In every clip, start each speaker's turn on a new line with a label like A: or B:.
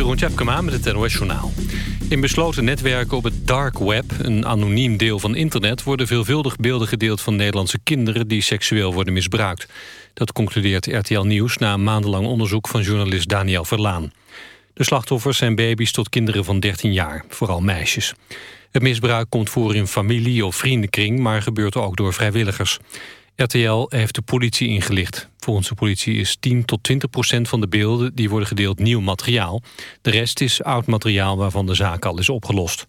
A: Jeroen Tjepkema met het NOS Journaal. In besloten netwerken op het dark web, een anoniem deel van internet... worden veelvuldig beelden gedeeld van Nederlandse kinderen... die seksueel worden misbruikt. Dat concludeert RTL Nieuws na een maandenlang onderzoek... van journalist Daniel Verlaan. De slachtoffers zijn baby's tot kinderen van 13 jaar, vooral meisjes. Het misbruik komt voor in familie- of vriendenkring... maar gebeurt ook door vrijwilligers. RTL heeft de politie ingelicht. Volgens de politie is 10 tot 20 procent van de beelden die worden gedeeld nieuw materiaal. De rest is oud materiaal waarvan de zaak al is opgelost.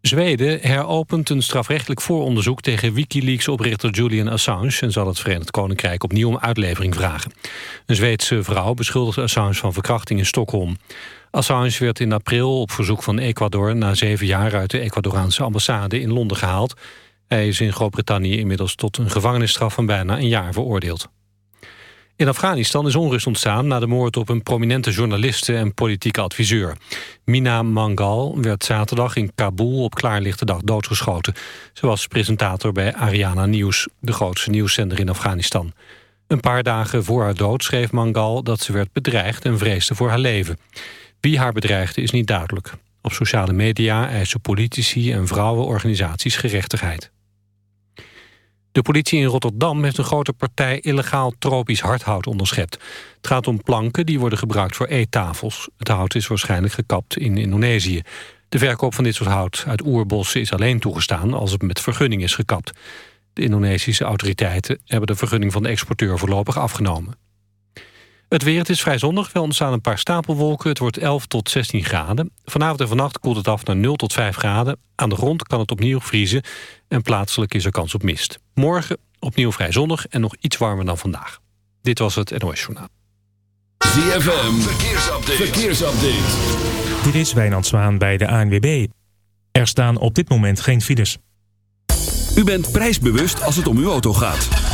A: Zweden heropent een strafrechtelijk vooronderzoek tegen Wikileaks-oprichter Julian Assange en zal het Verenigd Koninkrijk opnieuw om uitlevering vragen. Een Zweedse vrouw beschuldigt Assange van verkrachting in Stockholm. Assange werd in april op verzoek van Ecuador na zeven jaar uit de Ecuadoraanse ambassade in Londen gehaald. Hij is in Groot-Brittannië inmiddels tot een gevangenisstraf van bijna een jaar veroordeeld. In Afghanistan is onrust ontstaan na de moord op een prominente journaliste en politieke adviseur. Mina Mangal werd zaterdag in Kabul op klaarlichte dag doodgeschoten. Ze was presentator bij Ariana News, de grootste nieuwszender in Afghanistan. Een paar dagen voor haar dood schreef Mangal dat ze werd bedreigd en vreesde voor haar leven. Wie haar bedreigde is niet duidelijk. Op sociale media eisen politici en vrouwenorganisaties gerechtigheid. De politie in Rotterdam heeft een grote partij illegaal tropisch hardhout onderschept. Het gaat om planken die worden gebruikt voor eettafels. Het hout is waarschijnlijk gekapt in Indonesië. De verkoop van dit soort hout uit oerbossen is alleen toegestaan als het met vergunning is gekapt. De Indonesische autoriteiten hebben de vergunning van de exporteur voorlopig afgenomen. Het weer, het is vrij zonnig, wel ontstaan een paar stapelwolken. Het wordt 11 tot 16 graden. Vanavond en vannacht koelt het af naar 0 tot 5 graden. Aan de grond kan het opnieuw vriezen en plaatselijk is er kans op mist. Morgen opnieuw vrij zonnig en nog iets warmer dan vandaag. Dit was het NOS Journaal.
B: ZFM, verkeersupdate. verkeersupdate.
C: Dit is Wijnand Zwaan bij de ANWB. Er staan op dit moment geen files.
B: U bent prijsbewust als het om uw auto gaat.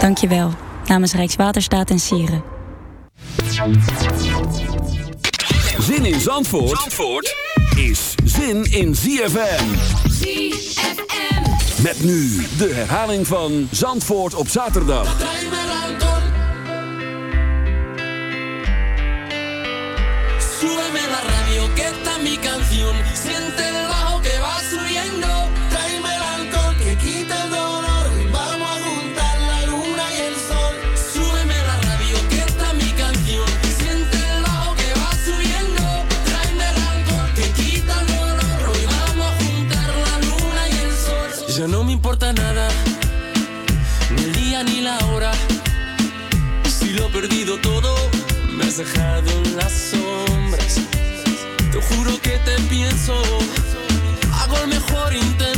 D: Dank je wel. Namens Rijkswaterstaat en Sieren.
B: Zin in Zandvoort, Zandvoort is zin in ZFM.
E: ZFM.
B: Met nu de herhaling van Zandvoort op zaterdag.
E: Súbeme la radio que está mi canción. Siente perdido todo, me has dejado en las sombras. Te juro que te pienso
F: hago el mejor intento.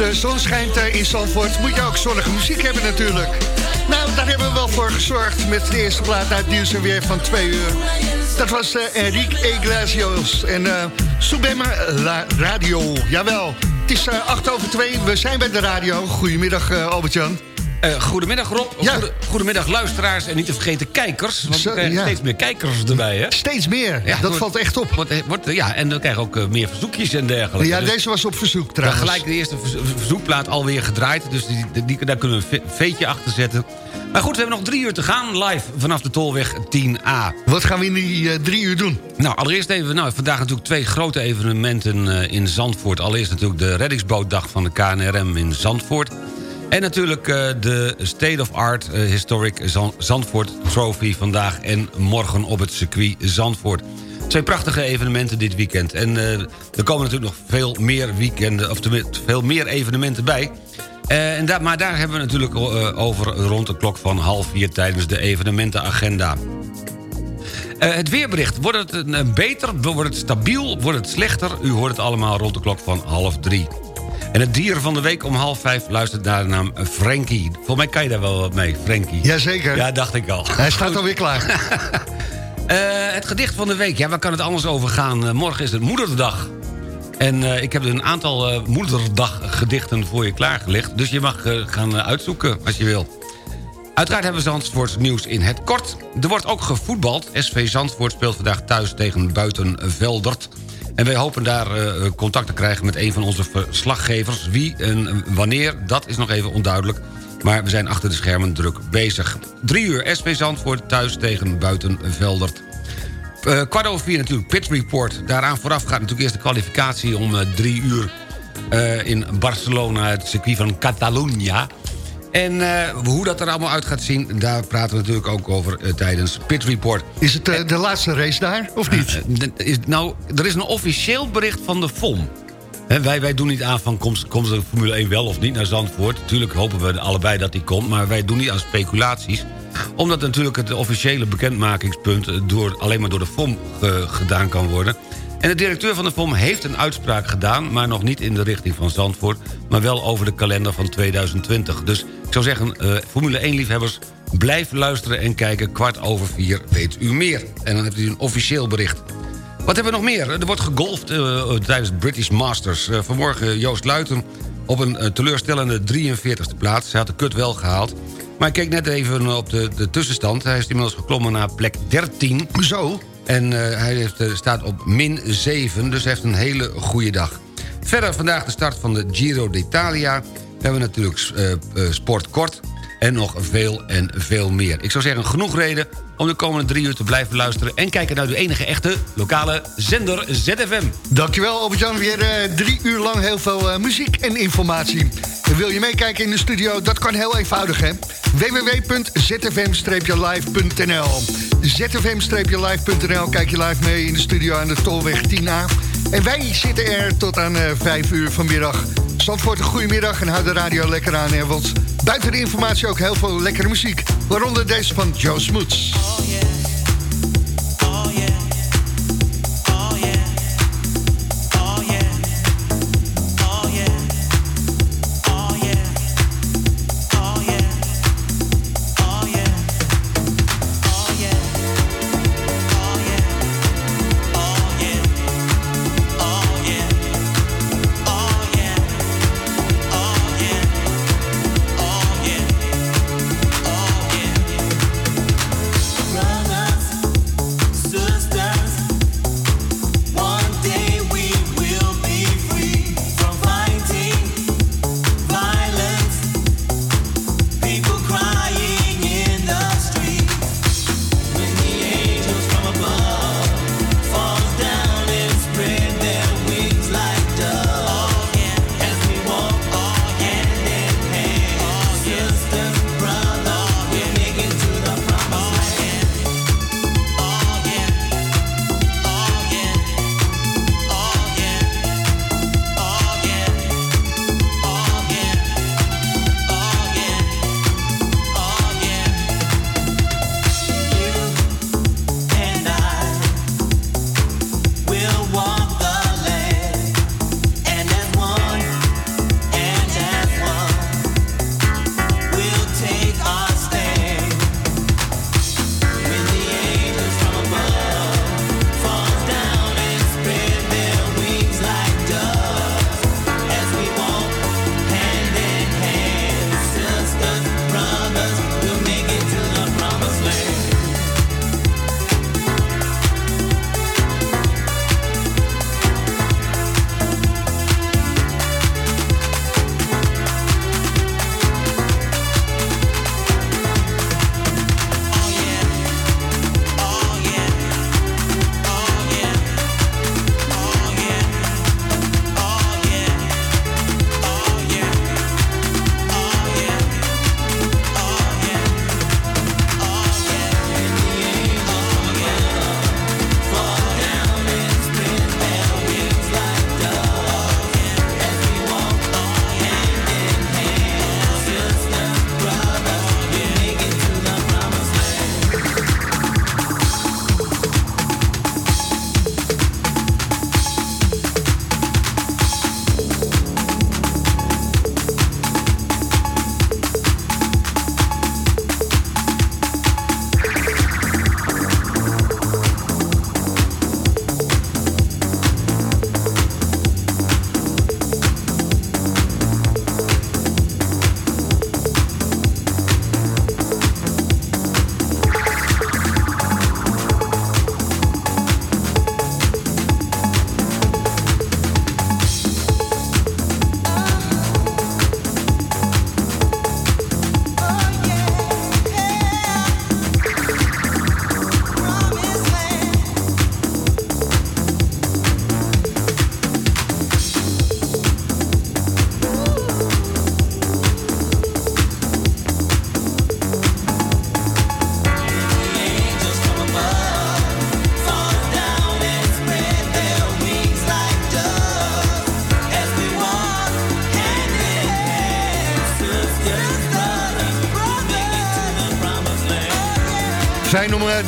F: De
G: zon schijnt eh, in Zandvoort, moet je ook zonnige muziek hebben natuurlijk. Nou, daar hebben we wel voor gezorgd met de eerste plaat uit Nieuws en Weer van twee uur. Dat was eh, Enrique Iglesias en eh Subema Radio. Jawel, het is eh, acht over twee, we zijn bij de radio. Goedemiddag eh, Albert-Jan.
H: Eh, goedemiddag Rob, Goede- goedemiddag luisteraars en niet te vergeten kijkers. Want
G: Zo,
H: we krijgen
G: ja.
H: steeds meer kijkers erbij, hè?
G: Steeds meer, dat valt echt op.
H: Wordt, wordt, ja, en we krijgen ook eh, meer verzoekjes en dergelijke.
G: Ja,
H: Dus
G: deze was op verzoek
H: we
G: trouwens.
H: gelijk de eerste verzo- verzoekplaat alweer gedraaid. Dus die, die, daar kunnen we een ve- veetje achter zetten. Maar goed, we hebben nog drie uur te gaan live vanaf de Tolweg 10A.
G: Wat gaan we in die eh, drie uur doen?
H: Nou, allereerst even, nou, vandaag natuurlijk twee grote evenementen eh, in Zandvoort. Allereerst natuurlijk de reddingsbootdag van de KNRM in Zandvoort. En natuurlijk eh, de State of Art eh, Historic Zan- Zandvoort Trophy vandaag en morgen op het circuit Zandvoort. Twee prachtige evenementen dit weekend. En eh, er komen natuurlijk nog veel meer weekenden, of veel meer evenementen bij. En daar, maar daar hebben we natuurlijk over rond de klok van half vier tijdens de evenementenagenda. Het weerbericht. Wordt het een beter? Wordt het stabiel? Wordt het slechter? U hoort het allemaal rond de klok van half drie. En het dier van de week om half vijf luistert naar de naam Frankie. Volgens mij kan je daar wel wat mee, Frankie.
G: Jazeker.
H: Ja, dacht ik al.
G: Hij staat alweer klaar.
H: Eh, het gedicht van de week, ja, waar kan het anders over gaan? Eh, morgen is het Moederdag. En eh, ik heb een aantal Moederdaggedichten voor je klaargelegd. Dus je mag gaan uitzoeken als je wil. Uiteraard hebben we Zandvoorts nieuws in het kort. Er wordt ook gevoetbald. SV Zandvoort speelt vandaag thuis tegen Buitenveldert. En wij hopen daar eh, contact te krijgen met een van onze verslaggevers. Wie en wanneer, dat is nog even onduidelijk. Maar we zijn achter de schermen druk bezig. Drie uur SV Zandvoort thuis tegen Buitenveldert. Eh, kwart over vier natuurlijk Pit Report. Daaraan vooraf gaat natuurlijk eerst de kwalificatie om eh, drie uur... in Barcelona, het circuit van Catalunya. En eh, hoe dat er allemaal uit gaat zien... daar praten we natuurlijk ook over eh, tijdens Pit Report.
G: Is het eh, de laatste race daar, of niet?
H: Is, nou, er is een officieel bericht van de FOM. Wij, wij doen niet aan van komt, komt de Formule 1 wel of niet naar Zandvoort. Natuurlijk hopen we allebei dat die komt, maar wij doen niet aan speculaties. Omdat natuurlijk het officiële bekendmakingspunt door, alleen maar door de FOM gedaan kan worden. En de directeur van de FOM heeft een uitspraak gedaan... maar nog niet in de richting van Zandvoort... maar wel over de kalender van 2020. Dus ik zou zeggen, eh, Formule 1-liefhebbers... blijf luisteren en kijken. Kwart over vier weet u meer. En dan hebt u een officieel bericht. Wat hebben we nog meer? Er wordt gegolfd uh, tijdens British Masters. Uh, vanmorgen Joost Luiten op een teleurstellende 43e plaats. Hij had de kut wel gehaald. Maar ik keek net even op de, de tussenstand. Hij is inmiddels geklommen naar plek 13.
G: Zo.
H: En hij heeft, staat op min 7, dus heeft een hele goede dag. Verder vandaag de start van de Giro d'Italia. We hebben natuurlijk sport kort en nog veel en veel meer. Ik zou zeggen, genoeg reden om de komende drie uur te blijven luisteren... en kijken naar de enige echte lokale zender ZFM.
G: Dankjewel Albert-Jan, weer uh, drie uur lang heel veel uh, muziek en informatie. Wil je meekijken in de studio? Dat kan heel eenvoudig, hè? www.zfm-live.nl zfm-live.nl Kijk je live mee in de studio aan de Tolweg 10A. En wij zitten er tot aan uh, 5 uur vanmiddag. Zandvoort, een goedemiddag en houd de radio lekker aan, want buiten de informatie ook heel veel lekkere muziek. Waaronder deze van Joe Smoots.
I: Oh.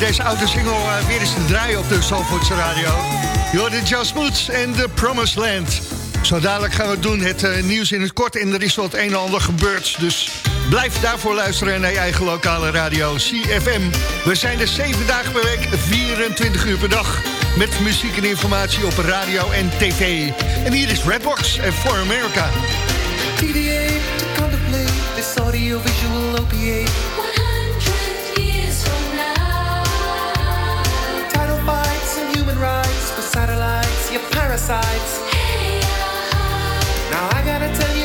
G: Deze oude single uh, weer eens te draaien op de Zalvoortse radio. Just Moods en The Promised Land. Zo dadelijk gaan we doen, het uh, nieuws in het kort. En er is wat een en ander gebeurd. Dus Blijf daarvoor luisteren naar je eigen lokale radio CFM. We zijn er 7 dagen per week, 24 uur per dag. Met muziek en informatie op radio en tv. En hier is Redbox en For America.
J: TDA parasites. Now I gotta tell you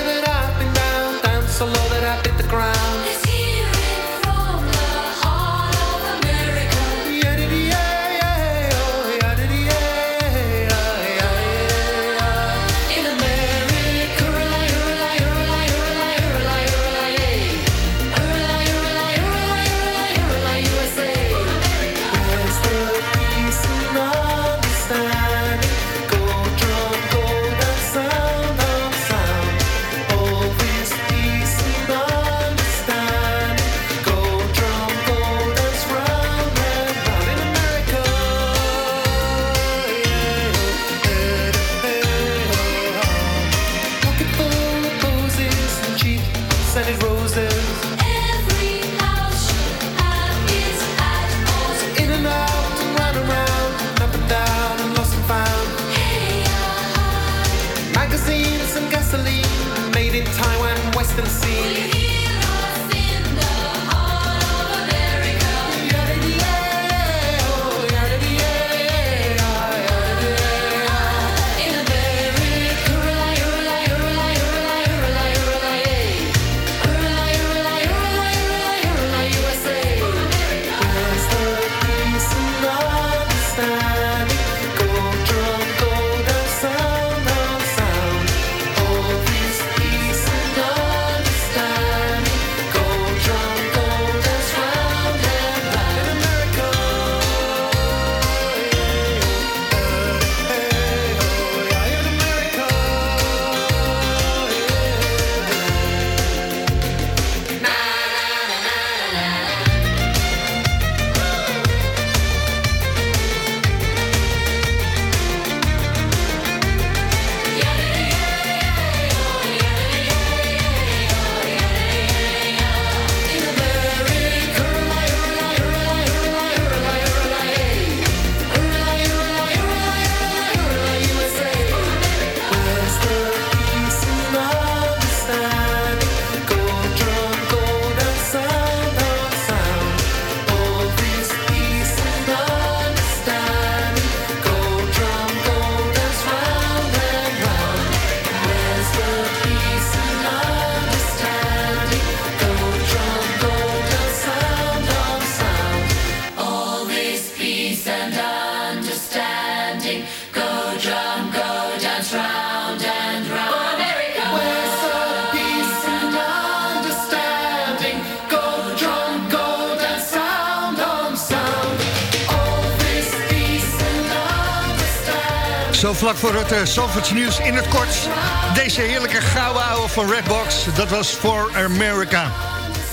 G: vlak voor het uh, Zandvoorts nieuws in het kort. Deze heerlijke gouden ouwe van Redbox, dat was For America.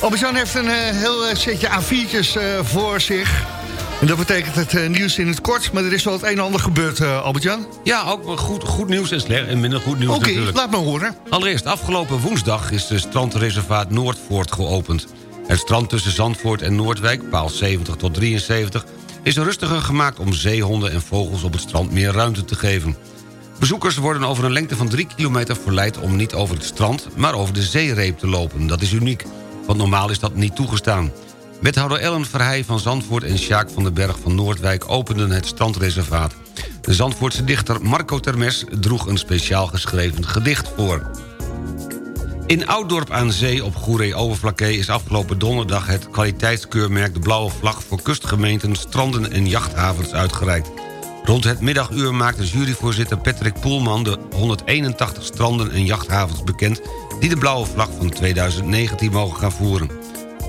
G: Albert-Jan heeft een eh, heel eh, setje A4'tjes eh, voor zich. En dat betekent het eh, nieuws in het kort. Maar er is wel het een en ander gebeurd, eh, Albert-Jan.
H: Ja, ook goed, goed nieuws en, slecht, en minder goed nieuws
G: Oké, laat me horen.
H: Allereerst, afgelopen woensdag is de strandreservaat Noordvoort geopend. Het strand tussen Zandvoort en Noordwijk, paal 70 tot 73... is rustiger gemaakt om zeehonden en vogels op het strand meer ruimte te geven. Bezoekers worden over een lengte van 3 kilometer verleid om niet over het strand... maar over de zeereep te lopen. Dat is uniek, want normaal is dat niet toegestaan. Wethouder Ellen Verheij van Zandvoort en Sjaak van den Berg van Noordwijk... openden het strandreservaat. De Zandvoortse dichter Marco Termes droeg een speciaal geschreven gedicht voor. In Ouddorp aan Zee op Goeree-Overflakkee... is afgelopen donderdag het kwaliteitskeurmerk De Blauwe Vlag... voor kustgemeenten, stranden en jachthavens uitgereikt. Rond het middaguur maakte juryvoorzitter Patrick Poelman... de 181 stranden en jachthavens bekend... die de Blauwe Vlag van 2019 mogen gaan voeren.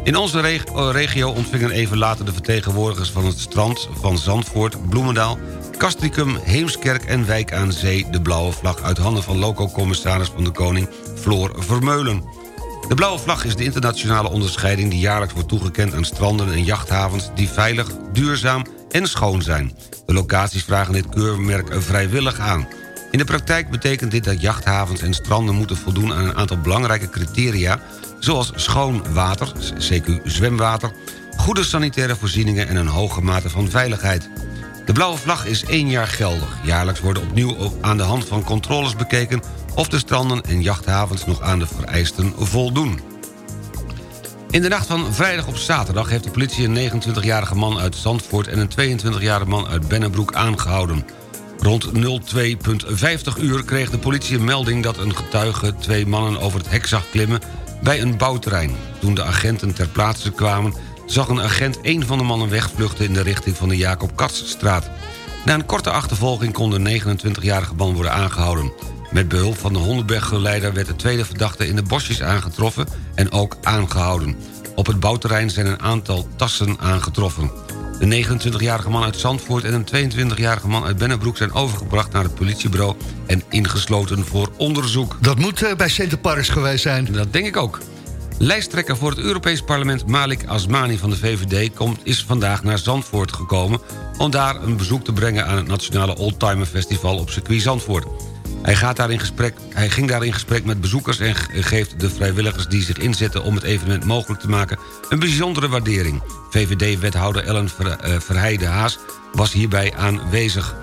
H: In onze eh, regio ontvingen even later de vertegenwoordigers van het strand... van Zandvoort, Bloemendaal, Castricum, Heemskerk en Wijk aan Zee... de blauwe vlag uit handen van loco-commissaris van de Koning Floor Vermeulen. De blauwe vlag is de internationale onderscheiding... die jaarlijks wordt toegekend aan stranden en jachthavens... die veilig, duurzaam en schoon zijn. De locaties vragen dit keurmerk vrijwillig aan. In de praktijk betekent dit dat jachthavens en stranden moeten voldoen aan een aantal belangrijke criteria... zoals schoon water, CQ zwemwater, goede sanitaire voorzieningen en een hoge mate van veiligheid. De blauwe vlag is één jaar geldig. Jaarlijks worden opnieuw aan de hand van controles bekeken... of de stranden en jachthavens nog aan de vereisten voldoen. In de nacht van vrijdag op zaterdag heeft de politie een 29-jarige man uit Zandvoort... en een 22-jarige man uit Bennebroek aangehouden. Rond 02.50 uur kreeg de politie een melding dat een getuige... twee mannen over het hek zag klimmen bij een bouwterrein. Toen de agenten ter plaatse kwamen... zag een agent een van de mannen wegvluchten in de richting van de Jacob Katsstraat. Na een korte achtervolging kon de 29-jarige man worden aangehouden. Met behulp van de hondenberggeleider werd de tweede verdachte in de bosjes aangetroffen en ook aangehouden. Op het bouwterrein zijn een aantal tassen aangetroffen. De 29-jarige man uit Zandvoort en een 22-jarige man uit Bennebroek... zijn overgebracht naar het politiebureau en ingesloten voor onderzoek.
G: Dat moet uh, bij Centerparks geweest zijn.
H: Dat denk ik ook. Lijsttrekker voor het Europees Parlement Malik Asmani van de VVD... Komt, is vandaag naar Zandvoort gekomen... om daar een bezoek te brengen aan het Nationale Oldtimer Festival op circuit Zandvoort. Hij, gaat daar in gesprek, hij ging daar in gesprek met bezoekers... en geeft de vrijwilligers die zich inzetten om het evenement mogelijk te maken... een bijzondere waardering. VVD-wethouder Ellen Ver, uh, Verheide-Haas was hierbij aanwezig.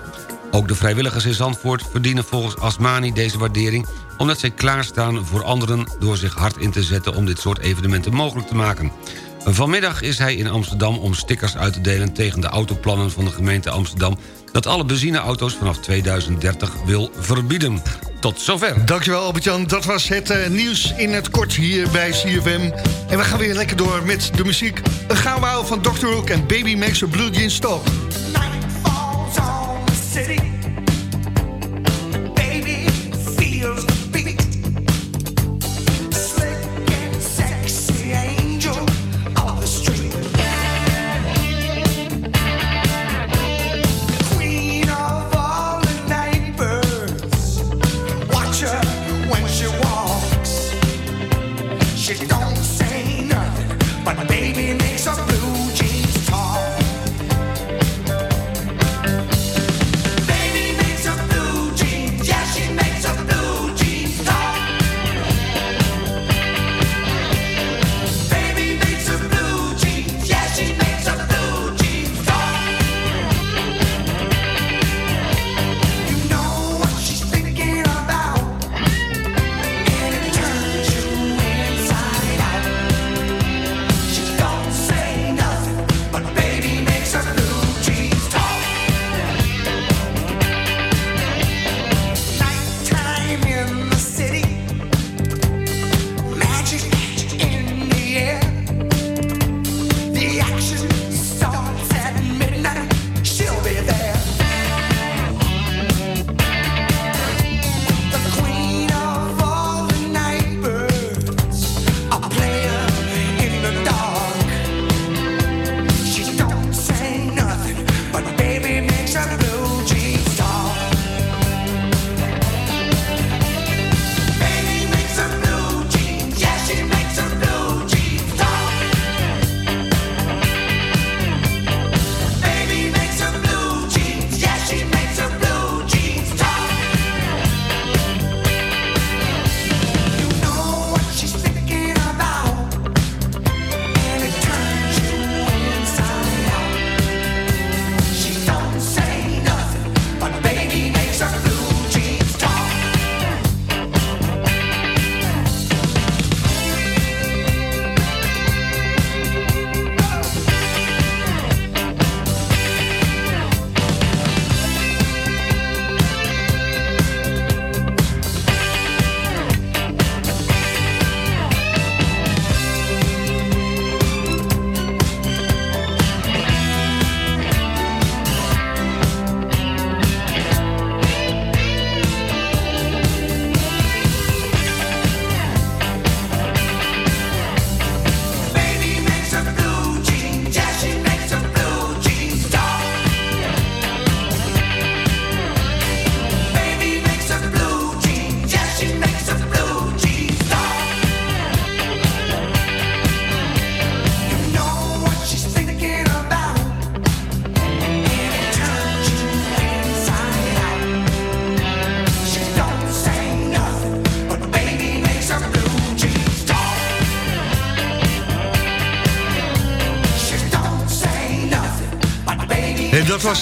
H: Ook de vrijwilligers in Zandvoort verdienen volgens Asmani deze waardering... omdat zij klaarstaan voor anderen door zich hard in te zetten... om dit soort evenementen mogelijk te maken. Vanmiddag is hij in Amsterdam om stickers uit te delen... tegen de autoplannen van de gemeente Amsterdam dat alle benzineauto's vanaf 2030 wil verbieden. Tot zover.
G: Dankjewel Albert-Jan. Dat was het uh, nieuws in het kort hier bij CFM. En we gaan weer lekker door met de muziek. Een gauwouw van Dr. Hook en Baby Makes a Blue Jean Stop. Night falls on the city.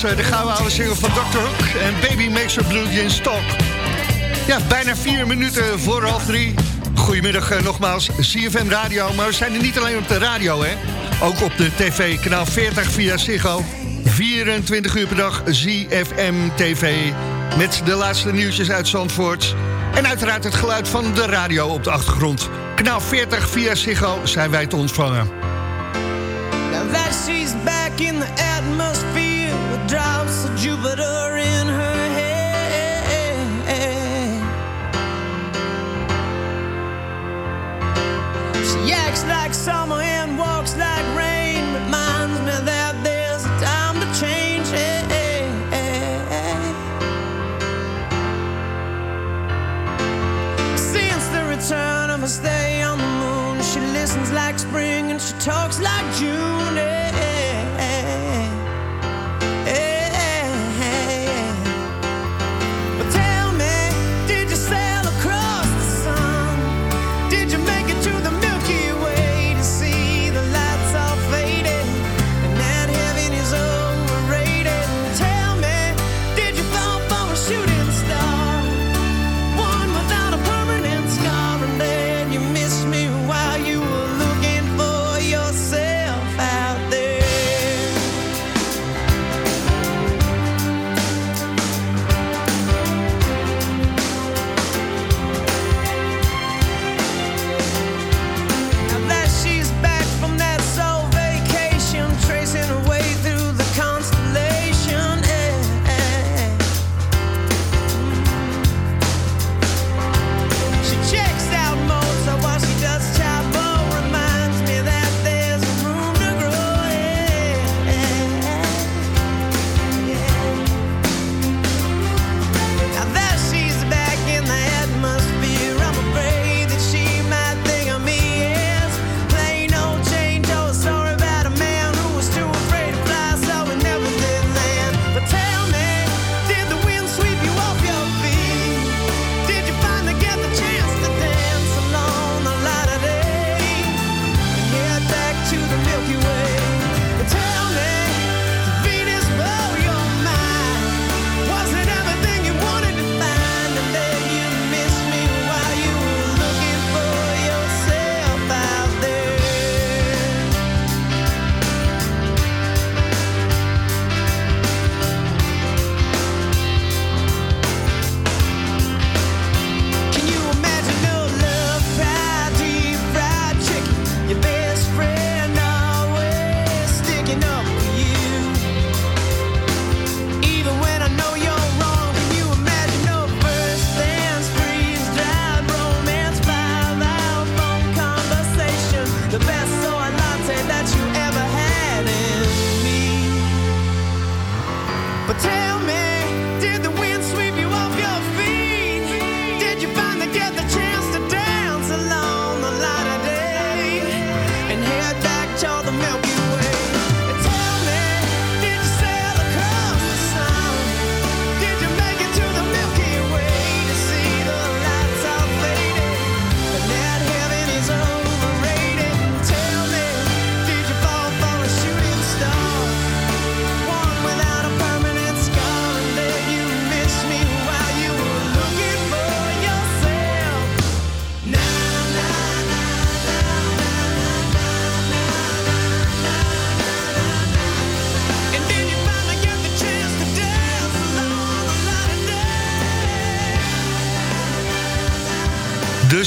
G: De gouden oude single van Dr. Hook en Baby Makes Her Blue Jeans Talk. Ja, bijna vier minuten voor half drie. Goedemiddag eh, nogmaals, CFM Radio. Maar we zijn er niet alleen op de radio, hè. Ook op de tv, kanaal 40 via Ziggo. 24 uur per dag ZFM TV. Met de laatste nieuwtjes uit Zandvoort. En uiteraard het geluid van de radio op de achtergrond. Kanaal 40 via Ziggo zijn wij te ontvangen.
E: Now that she's back in the Jupiter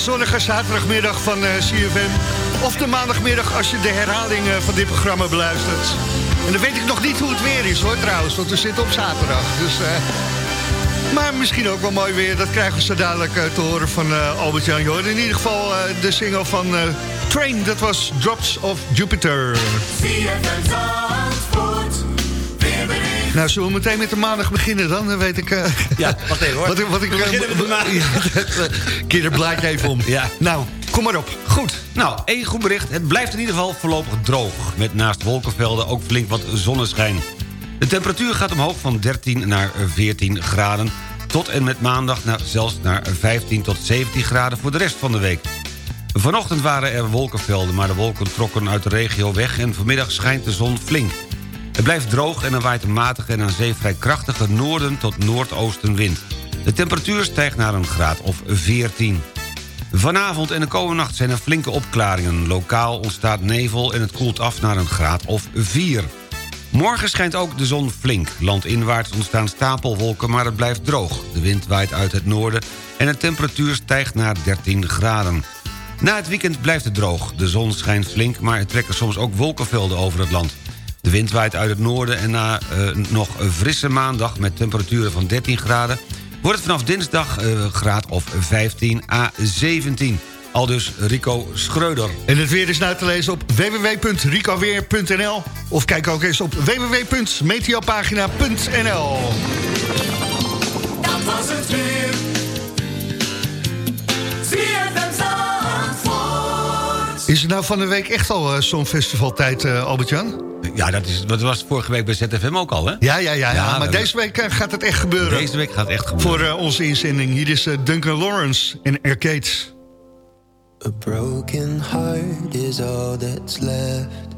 G: zonnige zaterdagmiddag van eh, CFM. Of de maandagmiddag als je de herhaling eh, van dit programma beluistert. En dan weet ik nog niet hoe het weer is hoor trouwens, want we zitten op zaterdag. Dus, eh, maar misschien ook wel mooi weer, dat krijgen we zo dadelijk te horen van Albert-Jan Joor. In ieder geval de single van Train, dat was Drops of Jupiter. Nou, zullen we meteen met de maandag beginnen dan? Dan weet ik... eh,
H: Ja, wacht even hoor.
G: Wat, ik- wat ik,
H: We beginnen met de maandag.
G: Keer het blaadje even om.
H: Ja.
G: Nou, kom maar op.
H: Goed, nou, één goed bericht. Het blijft in ieder geval voorlopig droog. Met naast wolkenvelden ook flink wat zonneschijn. De temperatuur gaat omhoog van 13 naar 14 graden... tot en met maandag naar, zelfs naar 15 tot 17 graden voor de rest van de week. Vanochtend waren er wolkenvelden, maar de wolken trokken uit de regio weg... en vanmiddag schijnt de zon flink. Het blijft droog en er waait een matige en aan zee vrij krachtige noorden tot noordoostenwind. De temperatuur stijgt naar een graad of 14. Vanavond en de komende nacht zijn er flinke opklaringen. Lokaal ontstaat nevel en het koelt af naar een graad of 4. Morgen schijnt ook de zon flink. Landinwaarts ontstaan stapelwolken, maar het blijft droog. De wind waait uit het noorden en de temperatuur stijgt naar 13 graden. Na het weekend blijft het droog. De zon schijnt flink, maar er trekken soms ook wolkenvelden over het land. De wind waait uit het noorden en na uh, nog een frisse maandag... met temperaturen van 13 graden... wordt het vanaf dinsdag uh, graad of 15 à 17. Al dus Rico Schreuder.
G: En het weer is nu te lezen op www.ricoweer.nl of kijk ook eens op www.meteopagina.nl
E: Dat was het weer.
G: Is het nou van de week echt al uh, zo'n festivaltijd, uh, Albert-Jan?
H: Ja, dat, is, dat was vorige week bij ZFM ook al, hè?
G: Ja, ja, ja, ja, ja maar deze week uh, gaat het echt gebeuren.
H: Deze week gaat het echt gebeuren.
G: Voor onze inzending. Hier is Duncan Lawrence in Arcades.
K: A broken heart is all that's left.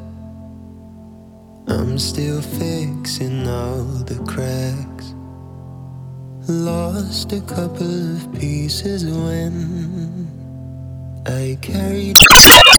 K: I'm still fixing all the cracks. Lost a couple of pieces when I carried